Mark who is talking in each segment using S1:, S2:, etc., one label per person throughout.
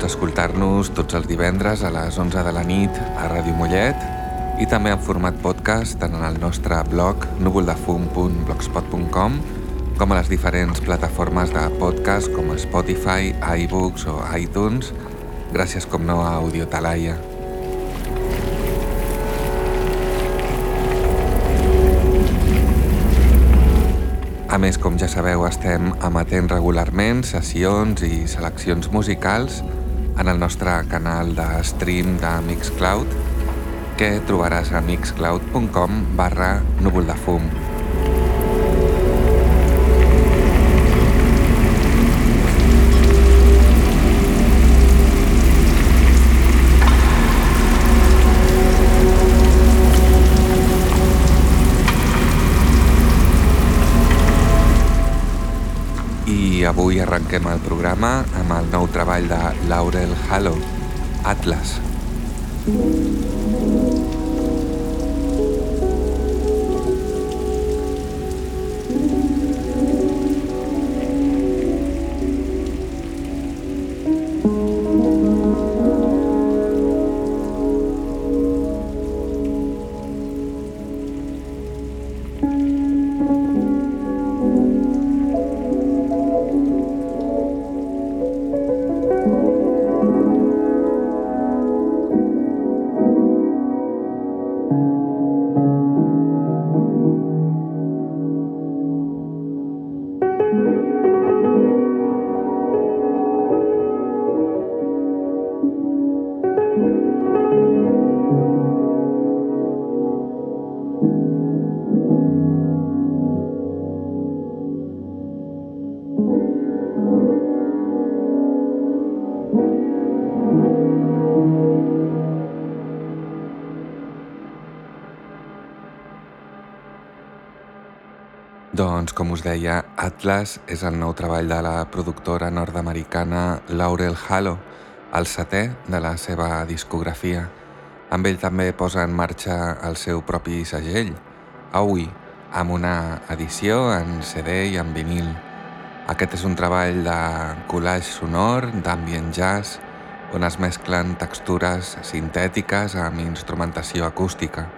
S1: Pots escoltar-nos tots els divendres a les 11 de la nit a Ràdio Mollet i també en format podcast en el nostre blog núvoldefum.blogspot.com com a les diferents plataformes de podcast com Spotify, iBooks o iTunes, gràcies com no a Audio Talaia. A més, com ja sabeu, estem emetent regularment sessions i seleccions musicals en el nostre canal de stream de Mixcloud que trobaràs a mixcloud.com barra núvol de fum. Arrenquem el programa amb el nou treball de Laurel Halo, Atlas. Doncs, com us deia, Atlas és el nou treball de la productora nord-americana Laurel Halo, el setè de la seva discografia. Amb ell també posa en marxa el seu propi segell, Aui, amb una edició en CD i en vinil. Aquest és un treball de collage sonor, d'ambient jazz, on es mesclen textures sintètiques amb instrumentació acústica.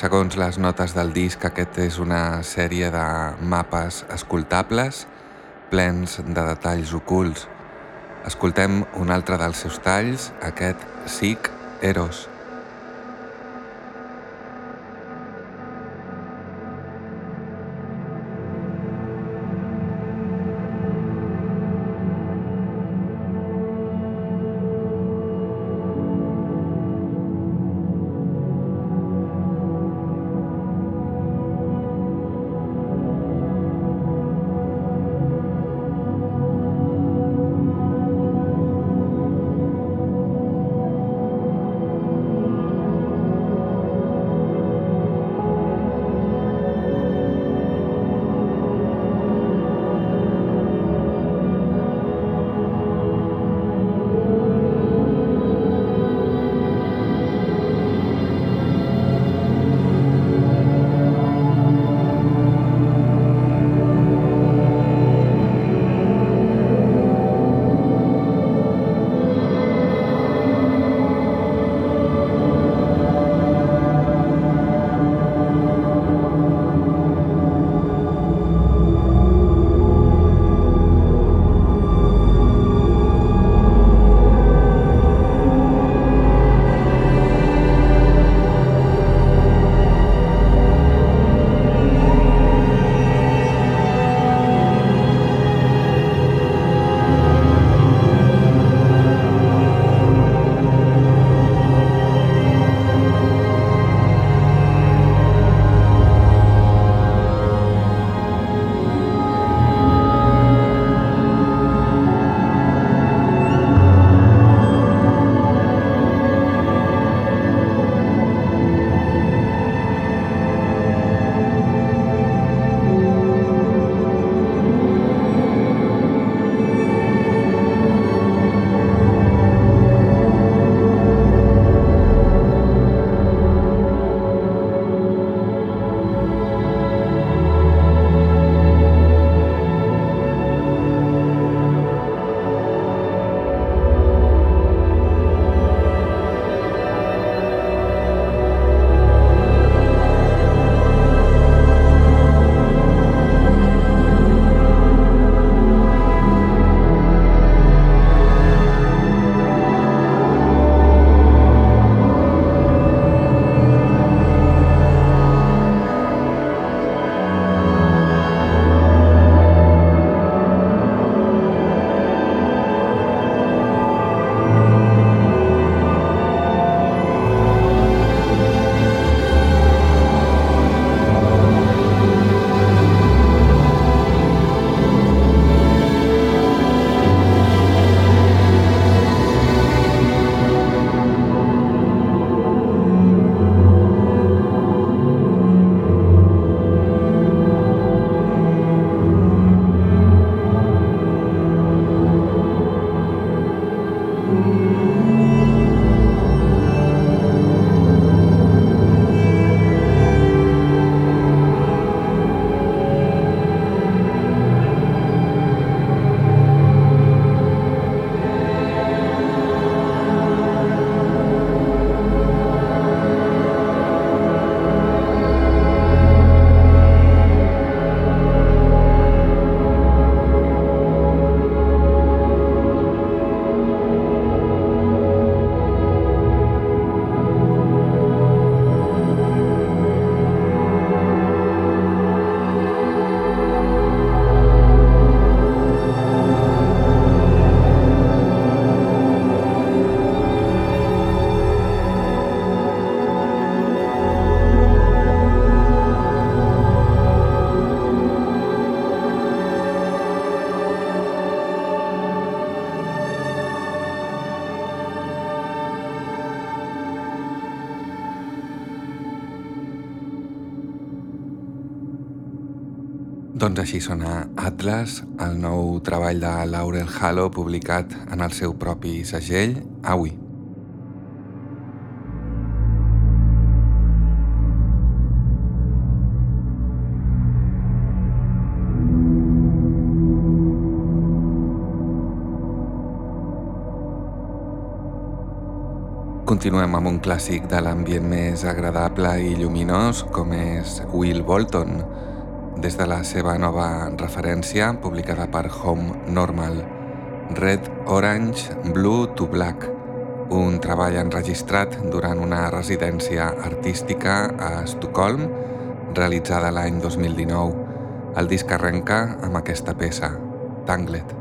S1: Segons les notes del disc, aquest és una sèrie de mapes escoltables plens de detalls ocults. Escoltem un altre dels seus talls, aquest Sic Eros. Doncs així sona Atlas, el nou treball de Laurel Halo publicat en el seu propi segell, Avui. Continuem amb un clàssic de l'ambient més agradable i lluminós com és Will Bolton, des de la seva nova referència publicada per Home Normal, Red, Orange, Blue to Black, un treball enregistrat durant una residència artística a Estocolm realitzada l'any 2019. El disc arrenca amb aquesta peça, Tanglet.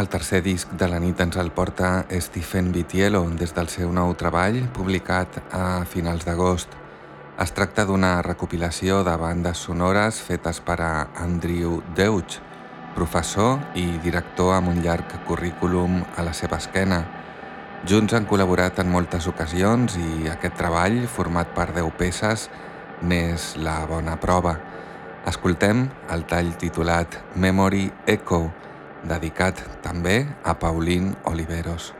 S1: El tercer disc de la nit ens el porta Stephen Vitiello des del seu nou treball, publicat a finals d'agost. Es tracta d'una recopilació de bandes sonores fetes per a Andrew Deutsch, professor i director amb un llarg currículum a la seva esquena. Junts han col·laborat en moltes ocasions i aquest treball, format per 10 peces, n'és la bona prova. Escoltem el tall titulat Memory Echo, dedicat també a Pauline Oliveros.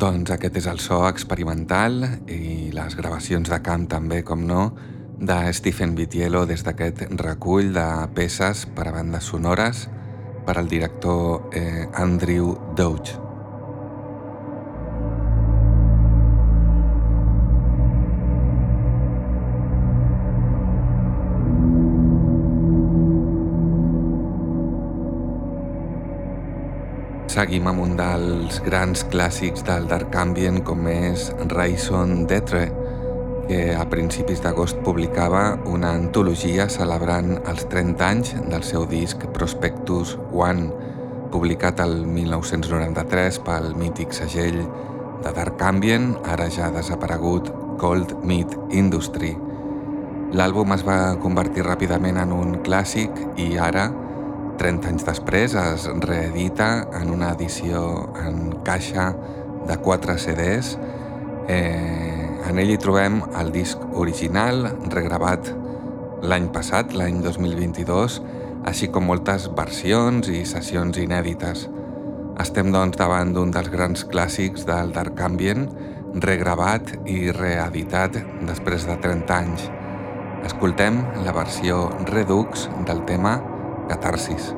S1: Doncs aquest és el so experimental i les gravacions de camp també, com no, de Stephen Vitiello des d'aquest recull de peces per a bandes sonores per al director eh, Andrew Doge. Seguim amb un dels grans clàssics del Dark Ambient com és Raison d'Etre, que a principis d'agost publicava una antologia celebrant els 30 anys del seu disc Prospectus One, publicat el 1993 pel mític segell de Dark Ambient, ara ja desaparegut Cold Meat Industry. L'àlbum es va convertir ràpidament en un clàssic i ara, 30 anys després es reedita en una edició en caixa de 4 CDs. Eh, en ell hi trobem el disc original, regravat l'any passat, l'any 2022, així com moltes versions i sessions inèdites. Estem doncs davant d'un dels grans clàssics del Dark Ambient, regravat i reeditat després de 30 anys. Escoltem la versió Redux del tema catarsis.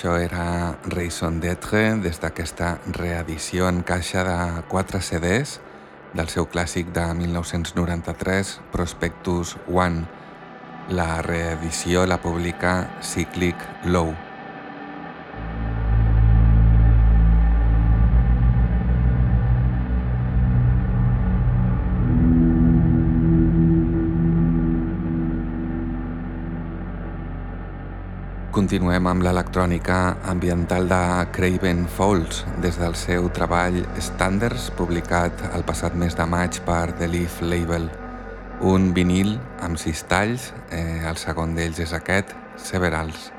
S1: Això era Raison d'être des d'aquesta reedició en caixa de 4 CDs del seu clàssic de 1993, Prospectus One. La reedició la publica Cyclic Low. Continuem amb l'electrònica ambiental de Craven Falls des del seu treball Standards publicat el passat mes de maig per The Leaf Label. Un vinil amb sis talls, eh, el segon d'ells és aquest, Severals.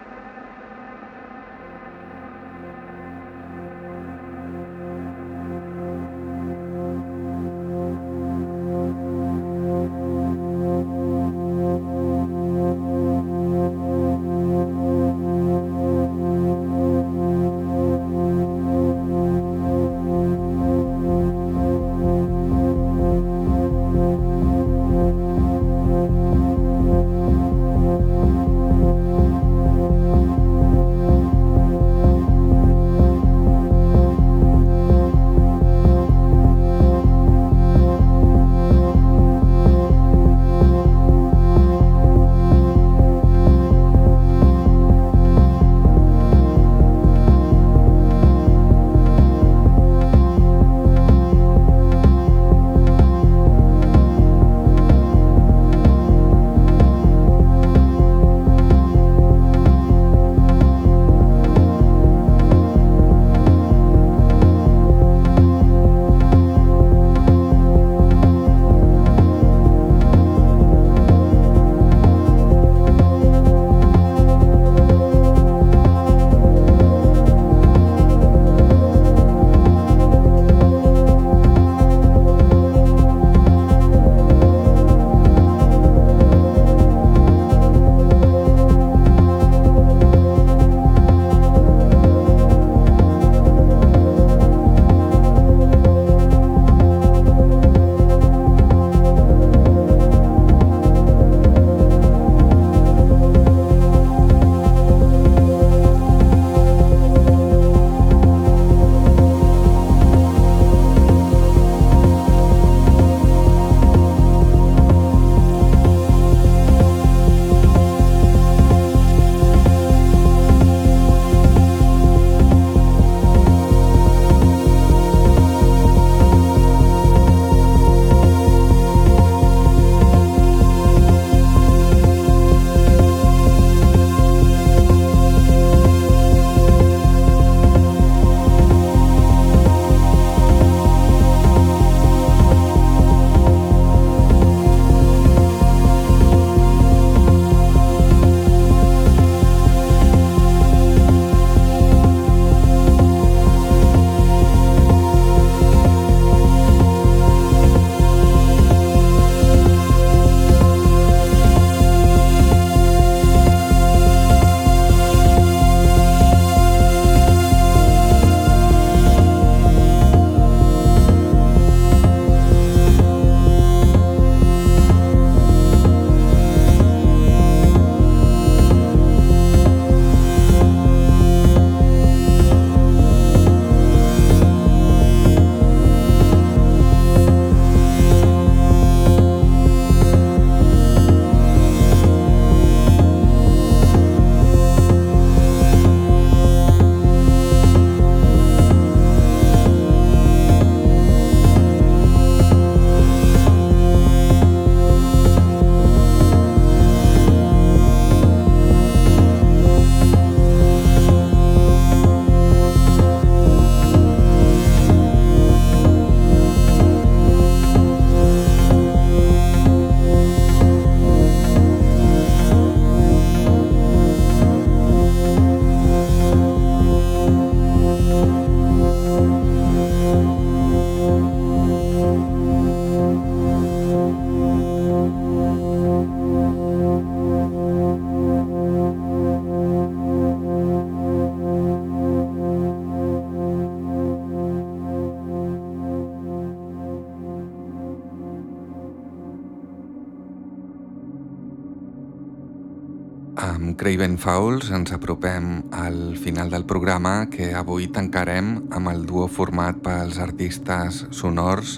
S1: Craven Fowls ens apropem al final del programa que avui tancarem amb el duo format pels artistes sonors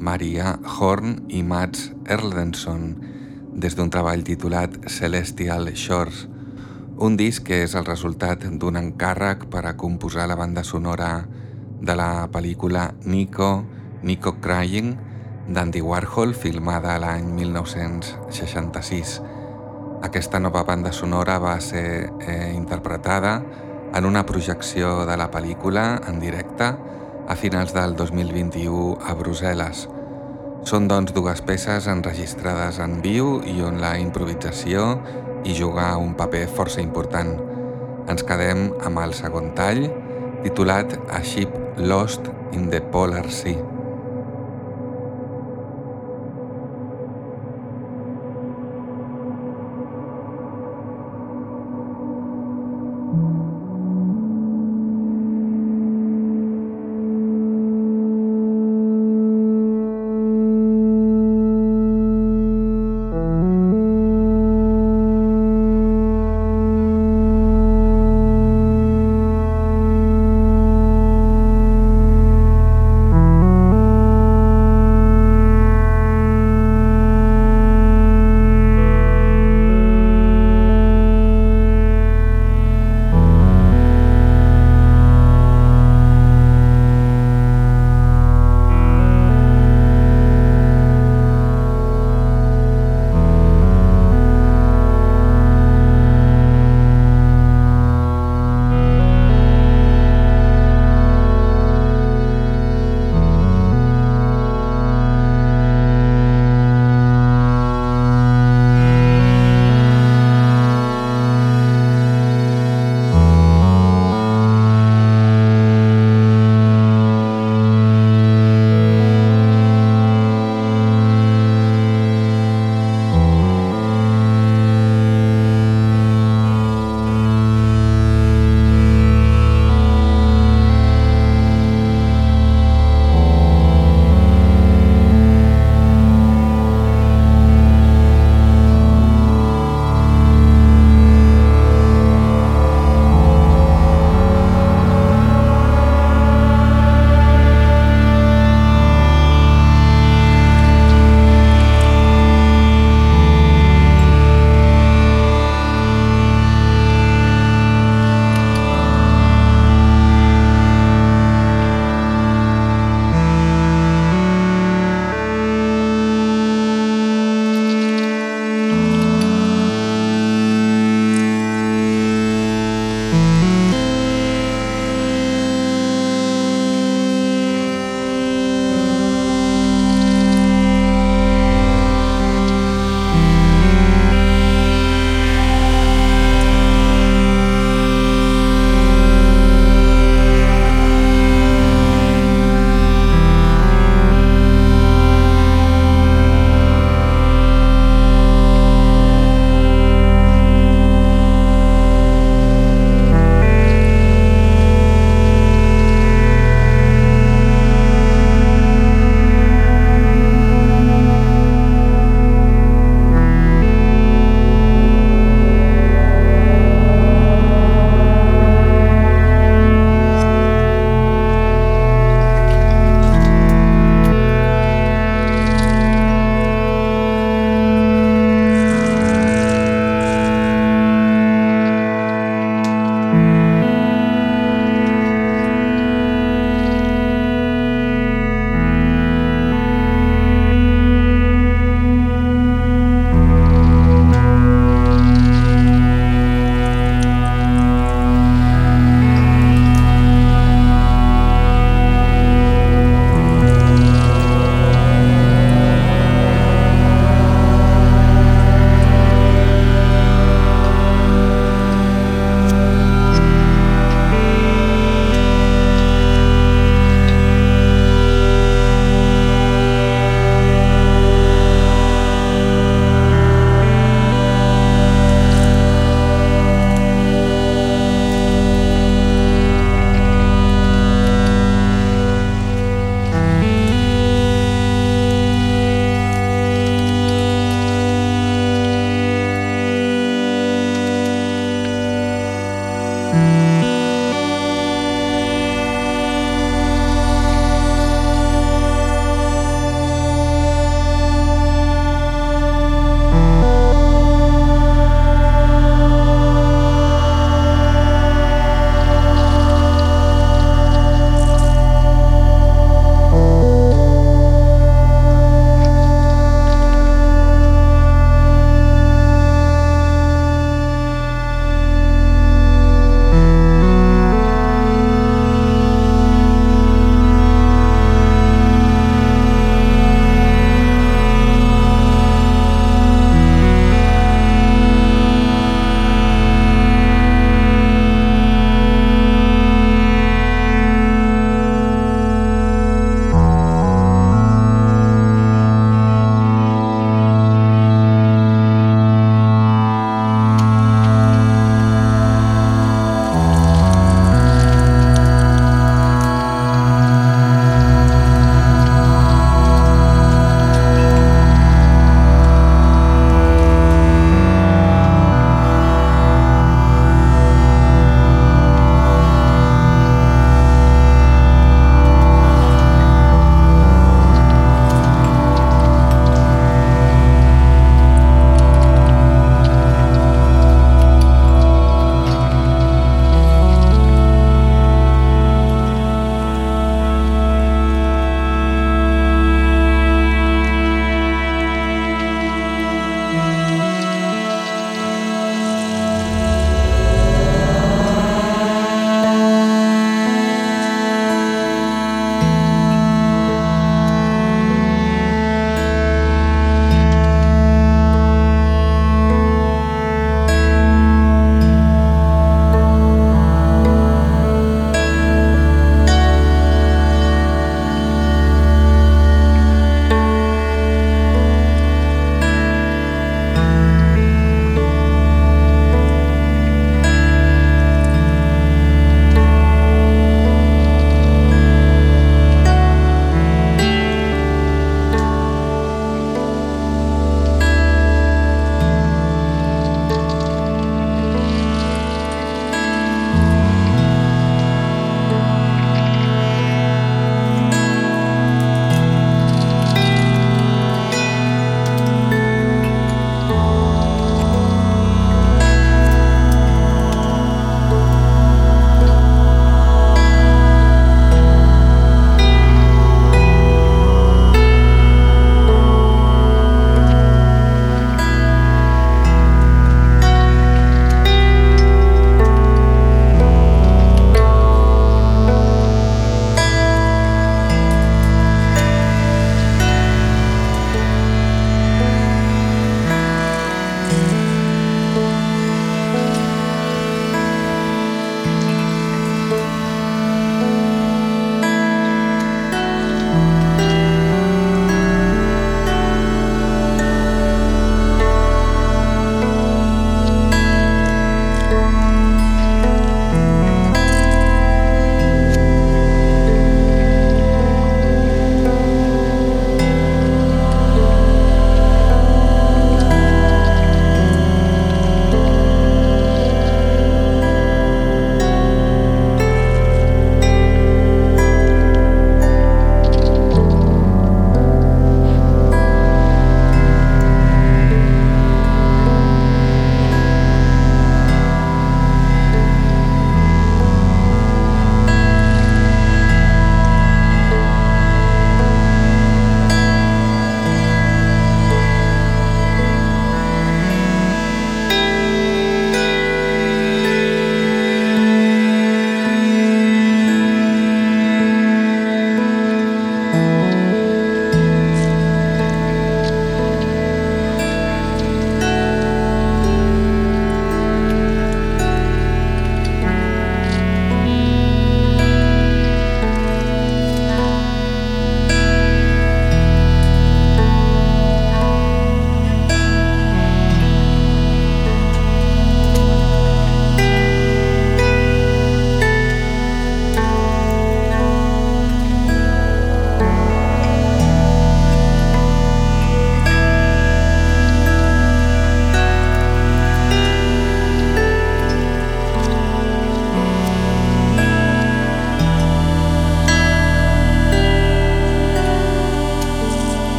S1: Maria Horn i Mats Erlendsson des d'un treball titulat Celestial Shores, un disc que és el resultat d'un encàrrec per a composar la banda sonora de la pel·lícula Nico, Nico Crying d'Andy Warhol filmada l'any 1966. Aquesta nova banda sonora va ser eh, interpretada en una projecció de la pel·lícula en directe a finals del 2021 a Brussel·les. Són doncs dues peces enregistrades en viu i on la improvisació hi juga un paper força important. Ens quedem amb el segon tall, titulat A Ship Lost in the Polar Sea.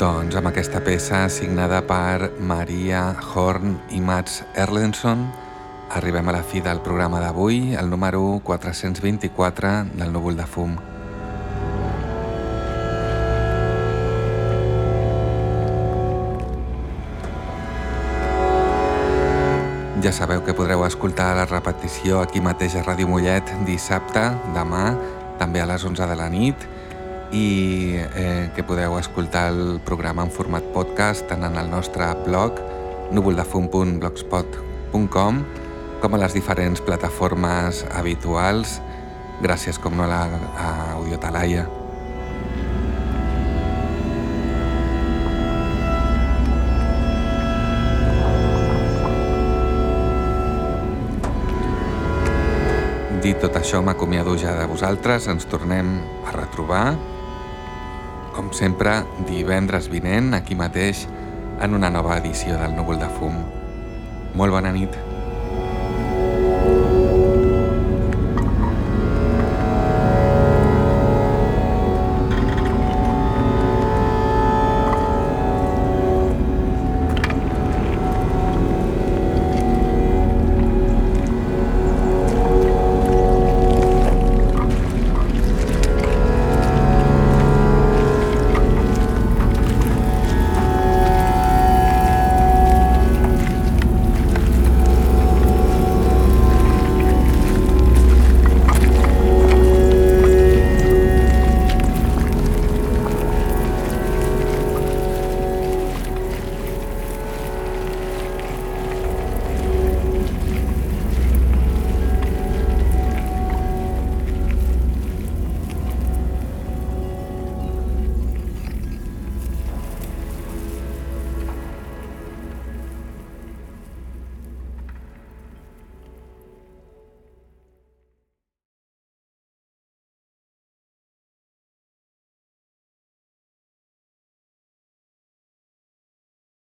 S1: Doncs amb aquesta peça signada per Maria Horn i Mats Erlenson arribem a la fi del programa d'avui, el número 424 del núvol de fum. Ja sabeu que podreu escoltar la repetició aquí mateix a Ràdio Mollet dissabte, demà, també a les 11 de la nit i eh, que podeu escoltar el programa en format podcast tant en el nostre blog núvoldefum.blogspot.com com a les diferents plataformes habituals gràcies com no a, la, a Audiotalaia. Dit tot això, m'acomiado ja de vosaltres. Ens tornem a retrobar, com sempre, divendres vinent, aquí mateix, en una nova edició del Núvol de Fum. Molt bona nit.